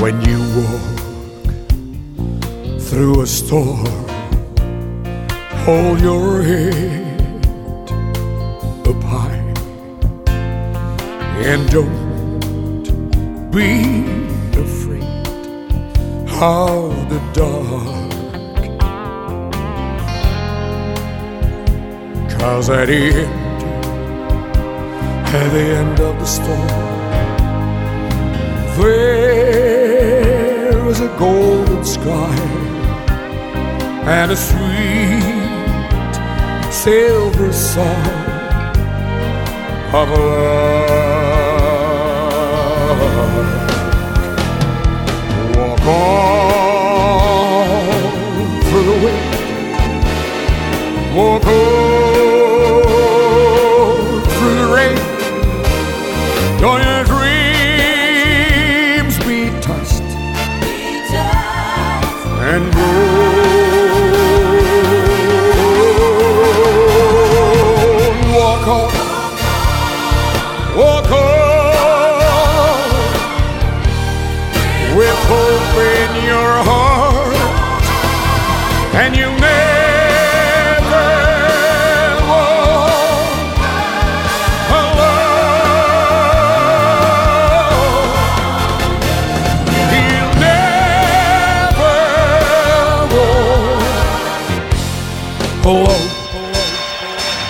when you walk through a storm. Hold your head up high and don't be afraid of the dark. Cause at the end, at the end of the storm, there a golden sky and a sweet silver song of love. Walk on through the wind, walk on and go. Walk on, walk on, with hope in your heart, and you Oh.